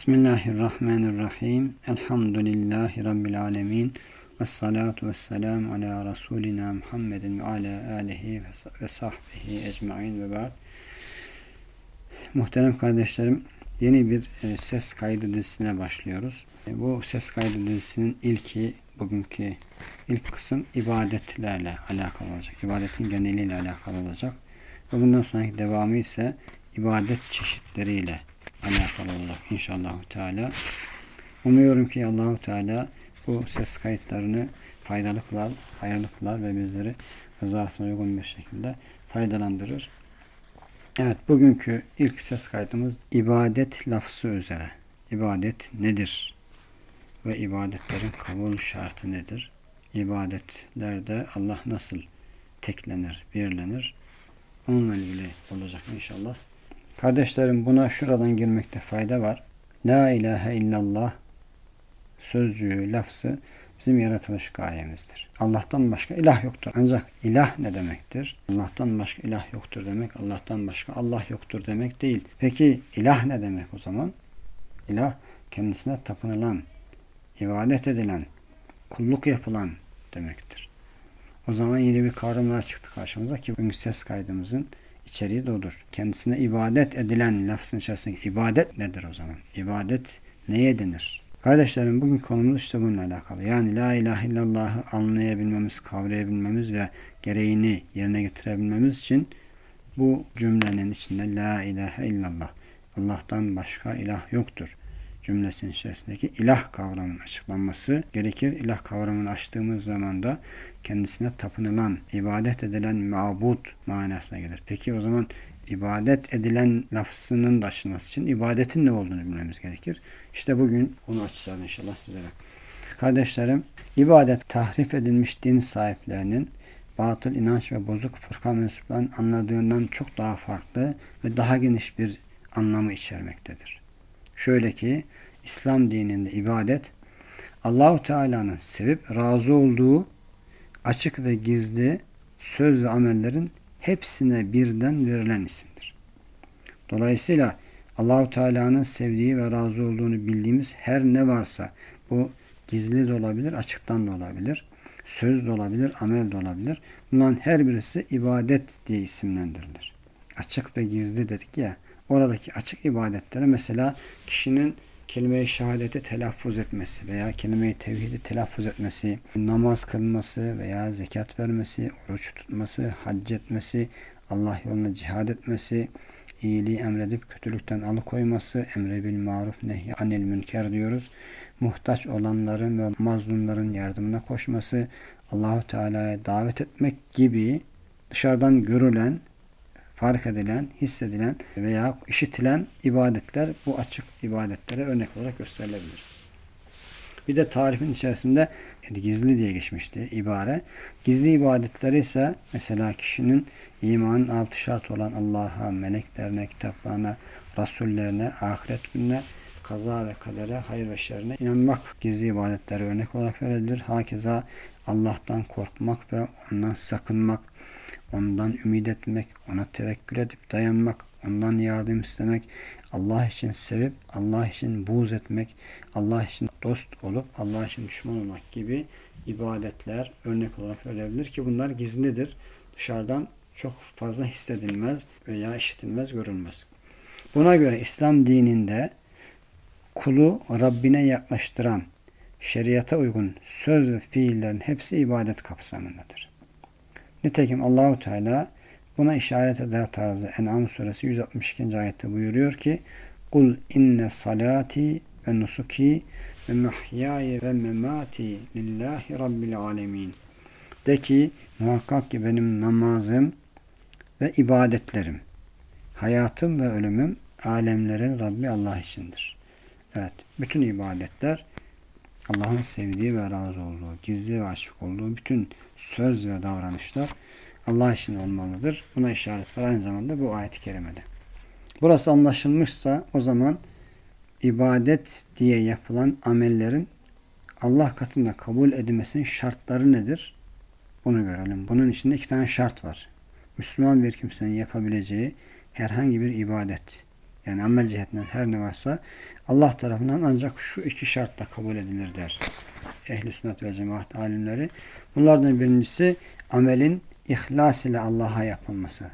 Bismillahirrahmanirrahim. Elhamdülillahi Rabbil alemin. Ve salatu ve selamu ala Resulina Muhammedin ve ala alihi ve sahbihi ecmain ve ba'd. Muhterem kardeşlerim, yeni bir e, ses kaydı dizisine başlıyoruz. E, bu ses kaydı dizisinin ilki, bugünkü ilk kısım ibadetlerle alakalı olacak. İbadetin geneliyle alakalı olacak. Ve bundan sonraki devamı ise ibadet çeşitleriyle alakalı olacak inşallah Teala. Umuyorum ki Allahu Teala bu ses kayıtlarını faydalı kılar, hayırlı kılar ve bizleri rızasına uygun bir şekilde faydalandırır. Evet, bugünkü ilk ses kaydımız ibadet lafzı üzere. İbadet nedir? Ve ibadetlerin kabul şartı nedir? İbadetlerde Allah nasıl teklenir, birlenir? Onunla ilgili olacak inşallah. Kardeşlerim buna şuradan girmekte fayda var. La ilahe illallah sözcüğü, lafzı bizim yaratılış gayemizdir. Allah'tan başka ilah yoktur. Ancak ilah ne demektir? Allah'tan başka ilah yoktur demek, Allah'tan başka Allah yoktur demek değil. Peki ilah ne demek o zaman? İlah kendisine tapınılan, ibadet edilen, kulluk yapılan demektir. O zaman yeni bir kavramlar çıktı karşımıza ki bugün ses kaydımızın içeriği de odur. Kendisine ibadet edilen lafzın içerisindeki ibadet nedir o zaman? İbadet neye denir? Kardeşlerim bugün konumuz işte bununla alakalı. Yani la ilahe illallah'ı anlayabilmemiz, kavrayabilmemiz ve gereğini yerine getirebilmemiz için bu cümlenin içinde la ilahe illallah Allah'tan başka ilah yoktur cümlesinin içerisindeki ilah kavramının açıklanması gerekir. İlah kavramını açtığımız zaman da kendisine tapınılan, ibadet edilen mabut manasına gelir. Peki o zaman ibadet edilen lafzının da açılması için ibadetin ne olduğunu bilmemiz gerekir. İşte bugün onu açacağız inşallah sizlere. Kardeşlerim, ibadet tahrif edilmiş din sahiplerinin batıl inanç ve bozuk fırka mensuplarının anladığından çok daha farklı ve daha geniş bir anlamı içermektedir. Şöyle ki İslam dininde ibadet Allahu Teala'nın sevip razı olduğu açık ve gizli söz ve amellerin hepsine birden verilen isimdir. Dolayısıyla Allahu Teala'nın sevdiği ve razı olduğunu bildiğimiz her ne varsa bu gizli de olabilir, açıktan da olabilir, söz de olabilir, amel de olabilir. Bunların her birisi ibadet diye isimlendirilir. Açık ve gizli dedik ya, oradaki açık ibadetlere mesela kişinin kelime-i şehadeti telaffuz etmesi veya kelime-i tevhidi telaffuz etmesi, namaz kılması veya zekat vermesi, oruç tutması, hac etmesi, Allah yoluna cihad etmesi, iyiliği emredip kötülükten alıkoyması, emre bil maruf nehy anil münker diyoruz. Muhtaç olanların ve mazlumların yardımına koşması, Allahu Teala'ya davet etmek gibi dışarıdan görülen fark edilen, hissedilen veya işitilen ibadetler bu açık ibadetlere örnek olarak gösterilebilir. Bir de tarifin içerisinde gizli diye geçmişti ibare. Gizli ibadetleri ise mesela kişinin imanın altı şart olan Allah'a, meleklerine, kitaplarına, rasullerine, ahiret gününe, kaza ve kadere, hayır ve şerine inanmak gizli ibadetlere örnek olarak verilir. Hakeza Allah'tan korkmak ve ondan sakınmak, ondan ümit etmek, ona tevekkül edip dayanmak, ondan yardım istemek, Allah için sevip Allah için buğz etmek, Allah için dost olup Allah için düşman olmak gibi ibadetler örnek olarak verebilir ki bunlar gizlidir. Dışarıdan çok fazla hissedilmez veya işitilmez, görülmez. Buna göre İslam dininde kulu Rabbine yaklaştıran, şeriata uygun söz ve fiillerin hepsi ibadet kapsamındadır. Nitekim Allahu Teala buna işaret eder tarzı En'am suresi 162. ayette buyuruyor ki Kul inne salati ve nusuki ve mahyaye ve memati lillahi rabbil alemin. De ki muhakkak ki benim namazım ve ibadetlerim, hayatım ve ölümüm alemlerin Rabbi Allah içindir. Evet, bütün ibadetler Allah'ın sevdiği ve razı olduğu, gizli ve açık olduğu bütün söz ve davranışlar Allah için olmalıdır. Buna işaret var aynı zamanda bu ayet-i kerimede. Burası anlaşılmışsa o zaman ibadet diye yapılan amellerin Allah katında kabul edilmesinin şartları nedir? Bunu görelim. Bunun içinde iki tane şart var. Müslüman bir kimsenin yapabileceği herhangi bir ibadet yani amel cihetinden her ne varsa Allah tarafından ancak şu iki şartla kabul edilir der. Ehli sünnet ve cemaat alimleri. Bunlardan birincisi amelin ihlas ile Allah'a yapılması.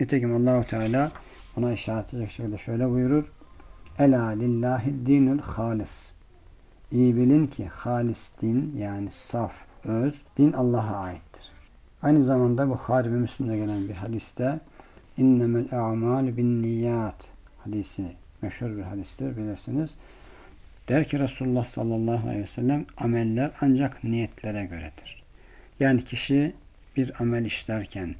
Nitekim Allahu Teala ona işaret edecek şekilde şöyle buyurur. Ela lillahi dinul halis. İyi bilin ki halis din yani saf, öz din Allah'a aittir. Aynı zamanda Bukhari ve gelen bir hadiste innemel a'mal bin niyat hadisi meşhur bir hadistir bilirsiniz. Der ki Resulullah sallallahu aleyhi ve sellem ameller ancak niyetlere göredir. Yani kişi bir amel işlerken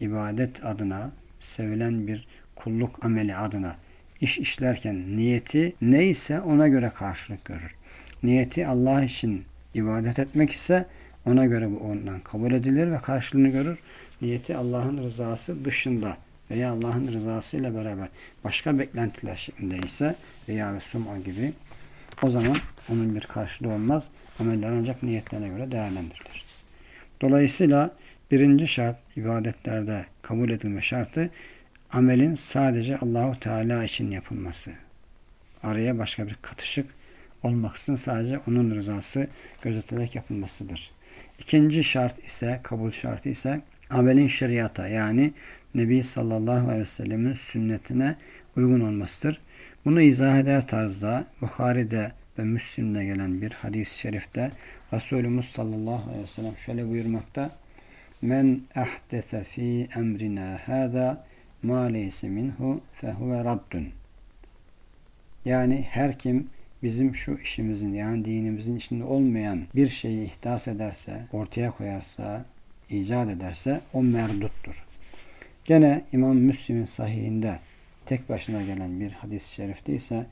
ibadet adına sevilen bir kulluk ameli adına iş işlerken niyeti neyse ona göre karşılık görür. Niyeti Allah için ibadet etmek ise ona göre bu ondan kabul edilir ve karşılığını görür. Niyeti Allah'ın rızası dışında veya Allah'ın rızası ile beraber başka beklentiler şeklinde ise veya ve sum'a gibi o zaman onun bir karşılığı olmaz. Ameller ancak niyetlerine göre değerlendirilir. Dolayısıyla birinci şart ibadetlerde kabul edilme şartı amelin sadece Allahu Teala için yapılması. Araya başka bir katışık olmaksızın sadece onun rızası gözetilerek yapılmasıdır. İkinci şart ise, kabul şartı ise amelin şeriata yani Nebi sallallahu aleyhi ve sellemin sünnetine uygun olmasıdır. Bunu izah eder tarzda Bukhari'de ve Müslim'de gelen bir hadis-i şerifte Resulümüz sallallahu aleyhi ve sellem şöyle buyurmakta. Men ahdese fi emrina hâzâ ma leyse minhu fehuve raddun. Yani her kim bizim şu işimizin yani dinimizin içinde olmayan bir şeyi ihdas ederse, ortaya koyarsa, icat ederse o merduttur. Gene İmam Müslim'in sahihinde tek başına gelen bir hadis-i şerifte ise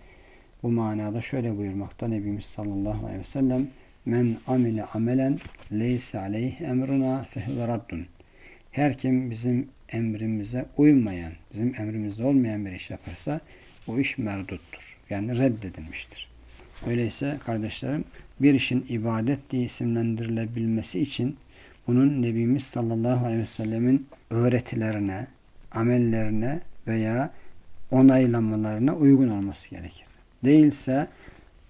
bu manada şöyle buyurmakta Nebimiz sallallahu aleyhi ve sellem Men amile amelen leyse aleyhi emruna fehve raddun. Her kim bizim emrimize uymayan, bizim emrimizde olmayan bir iş yaparsa o iş merduttur. Yani reddedilmiştir. Öyleyse kardeşlerim bir işin ibadet diye isimlendirilebilmesi için bunun Nebimiz sallallahu aleyhi ve sellemin öğretilerine, amellerine veya onaylamalarına uygun olması gerekir. Değilse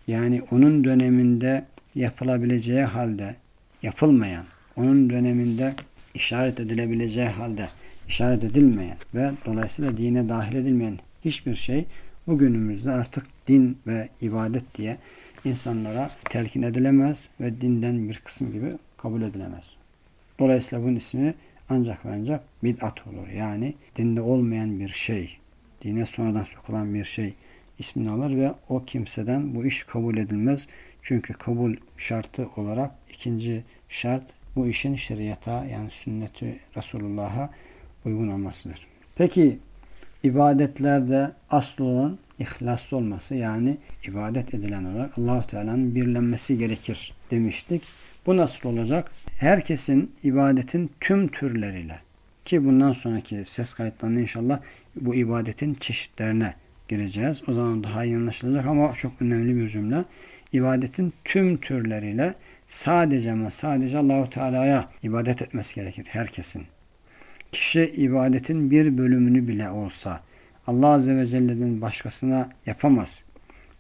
yani onun döneminde yapılabileceği halde yapılmayan, onun döneminde işaret edilebileceği halde işaret edilmeyen ve dolayısıyla dine dahil edilmeyen hiçbir şey bugünümüzde artık din ve ibadet diye insanlara telkin edilemez ve dinden bir kısım gibi kabul edilemez. Dolayısıyla bunun ismi ancak ve ancak bid'at olur. Yani dinde olmayan bir şey, dine sonradan sokulan bir şey ismini alır ve o kimseden bu iş kabul edilmez. Çünkü kabul şartı olarak ikinci şart bu işin şeriata yani sünneti Resulullah'a uygun olmasıdır. Peki ibadetlerde asıl olan ihlaslı olması yani ibadet edilen olarak Allahu Teala'nın birlenmesi gerekir demiştik. Bu nasıl olacak? Herkesin ibadetin tüm türleriyle ki bundan sonraki ses kayıtlarında inşallah bu ibadetin çeşitlerine gireceğiz. O zaman daha iyi anlaşılacak ama çok önemli bir cümle. İbadetin tüm türleriyle sadece ama sadece Allahu Teala'ya ibadet etmesi gerekir herkesin. Kişi ibadetin bir bölümünü bile olsa Allah Azze ve Celle'den başkasına yapamaz.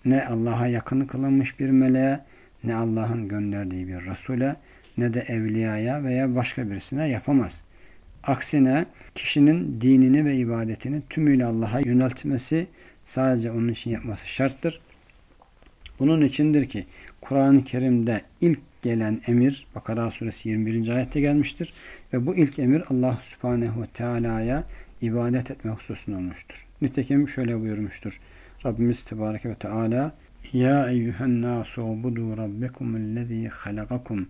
Ne Allah'a yakın kılınmış bir meleğe, ne Allah'ın gönderdiği bir Resul'e, ne de evliyaya veya başka birisine yapamaz. Aksine kişinin dinini ve ibadetini tümüyle Allah'a yöneltmesi sadece onun için yapması şarttır. Bunun içindir ki Kur'an-ı Kerim'de ilk gelen emir Bakara suresi 21. ayette gelmiştir. Ve bu ilk emir Allah subhanehu teala'ya ibadet etme hususunda olmuştur. Nitekim şöyle buyurmuştur. Rabbimiz Tebareke ve Teala Ya eyyühen nasu budu rabbekumüllezî halagakum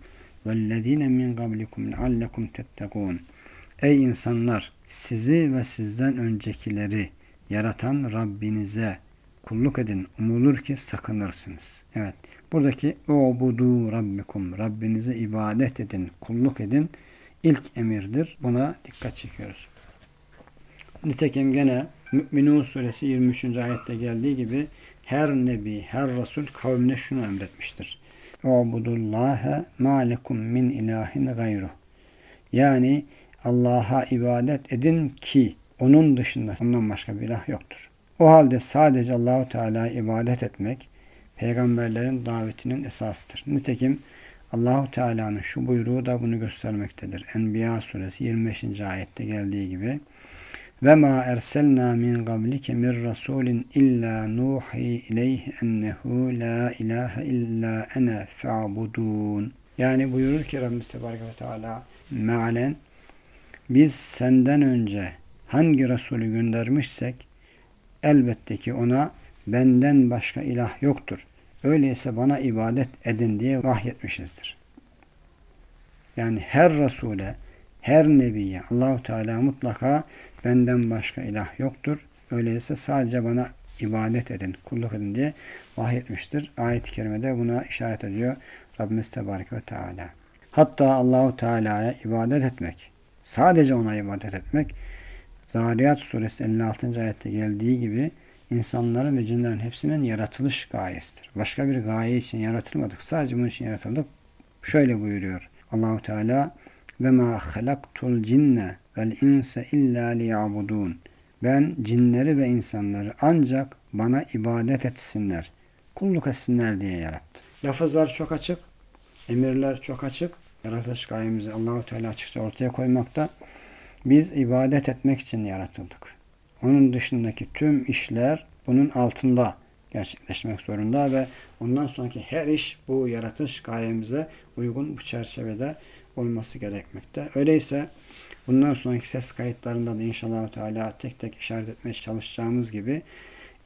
vellezîne min qablikum leallekum tettegûn Ey insanlar! Sizi ve sizden öncekileri yaratan Rabbinize kulluk edin. Umulur ki sakınırsınız. Evet. Buradaki o budu rabbikum. Rabbinize ibadet edin, kulluk edin. ilk emirdir. Buna dikkat çekiyoruz. Nitekim gene Mü'minun suresi 23. ayette geldiği gibi her nebi, her resul kavmine şunu emretmiştir. Ubudullaha ma lekum min ilahin gayruh. Yani Allah'a ibadet edin ki onun dışında ondan başka bir ilah yoktur. O halde sadece Allahu Teala'ya ibadet etmek peygamberlerin davetinin esasıdır. Nitekim Allahu Teala'nın şu buyruğu da bunu göstermektedir. Enbiya suresi 25. ayette geldiği gibi ve ma erselna min qablike min rasulin illa nuhi ileyhi ennehu la ilahe illa ene fa'budun. Yani buyurur ki Rabbimiz Tebarek ve Teala mealen biz senden önce hangi Resulü göndermişsek elbette ki ona benden başka ilah yoktur. Öyleyse bana ibadet edin diye vahyetmişizdir. Yani her Resul'e, her Nebiye Allahu Teala mutlaka benden başka ilah yoktur. Öyleyse sadece bana ibadet edin, kulluk edin diye vahyetmiştir. Ayet-i kerimede buna işaret ediyor Rabbimiz Tebarek ve Teala. Hatta Allahu Teala'ya ibadet etmek, sadece ona ibadet etmek, Zariyat suresi 56. ayette geldiği gibi insanların ve cinlerin hepsinin yaratılış gayesidir. Başka bir gaye için yaratılmadık. Sadece bunun için yaratıldık. Şöyle buyuruyor Allahu Teala ve ma halaktul cinne vel insa illa liyabudun. Ben cinleri ve insanları ancak bana ibadet etsinler, kulluk etsinler diye yarattım. Lafızlar çok açık, emirler çok açık. Yaratılış gayemizi Allahu Teala açıkça ortaya koymakta. Biz ibadet etmek için yaratıldık. Onun dışındaki tüm işler bunun altında gerçekleşmek zorunda ve ondan sonraki her iş bu yaratış gayemize uygun bu çerçevede olması gerekmekte. Öyleyse bundan sonraki ses kayıtlarında da inşallah Teala tek tek işaret etmeye çalışacağımız gibi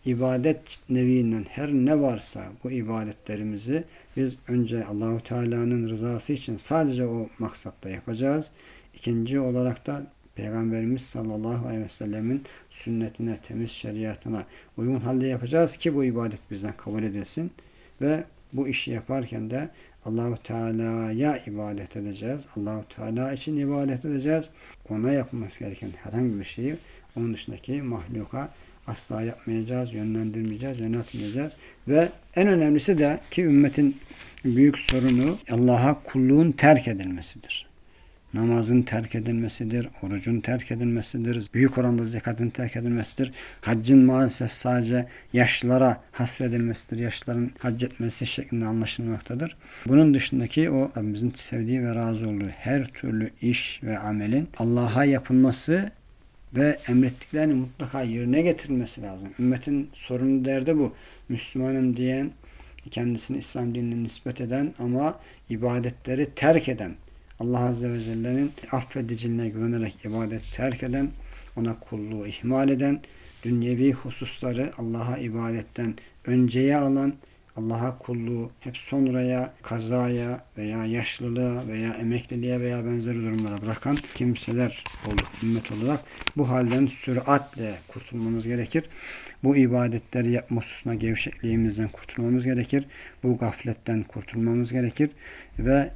ibadet nevinden her ne varsa bu ibadetlerimizi biz önce Allahu Teala'nın rızası için sadece o maksatta yapacağız. İkinci olarak da Peygamberimiz sallallahu aleyhi ve sellemin sünnetine, temiz şeriatına uygun halde yapacağız ki bu ibadet bizden kabul edilsin. Ve bu işi yaparken de Allahu Teala'ya ibadet edeceğiz. Allahu Teala için ibadet edeceğiz. Ona yapılması gereken herhangi bir şeyi onun dışındaki mahluka asla yapmayacağız, yönlendirmeyeceğiz, yöneltmeyeceğiz. Ve en önemlisi de ki ümmetin büyük sorunu Allah'a kulluğun terk edilmesidir namazın terk edilmesidir, orucun terk edilmesidir, büyük oranda zekatın terk edilmesidir. Haccın maalesef sadece yaşlılara hasredilmesidir, yaşlıların hac etmesi şeklinde anlaşılmaktadır. Bunun dışındaki o bizim sevdiği ve razı olduğu her türlü iş ve amelin Allah'a yapılması ve emrettiklerini mutlaka yerine getirilmesi lazım. Ümmetin sorunu derdi bu. Müslümanım diyen, kendisini İslam dinine nispet eden ama ibadetleri terk eden, Allah Azze ve Celle'nin affediciliğine güvenerek ibadet terk eden, ona kulluğu ihmal eden, dünyevi hususları Allah'a ibadetten önceye alan, Allah'a kulluğu hep sonraya, kazaya veya yaşlılığa veya emekliliğe veya benzeri durumlara bırakan kimseler olduk ümmet olarak bu halden süratle kurtulmamız gerekir. Bu ibadetleri yapma hususuna gevşekliğimizden kurtulmamız gerekir. Bu gafletten kurtulmamız gerekir ve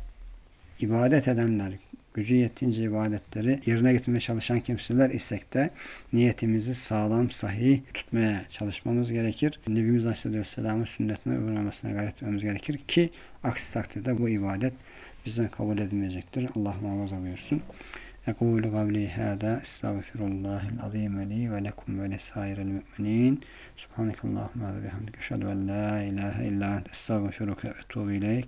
ibadet edenler, gücü yettiğince ibadetleri yerine getirmeye çalışan kimseler isek de niyetimizi sağlam, sahih tutmaya çalışmamız gerekir. Nebimiz Aleyhisselam'ın sünnetine uygulamasına gayret etmemiz gerekir ki aksi takdirde bu ibadet bizden kabul edilmeyecektir. Allah muhafaza buyursun. أقول قولي هذا استغفر الله العظيم لي ولكم ولسائر المؤمنين سبحانك اللهم وبحمدك أشهد أن لا إله إلا أنت أستغفرك وأتوب إليك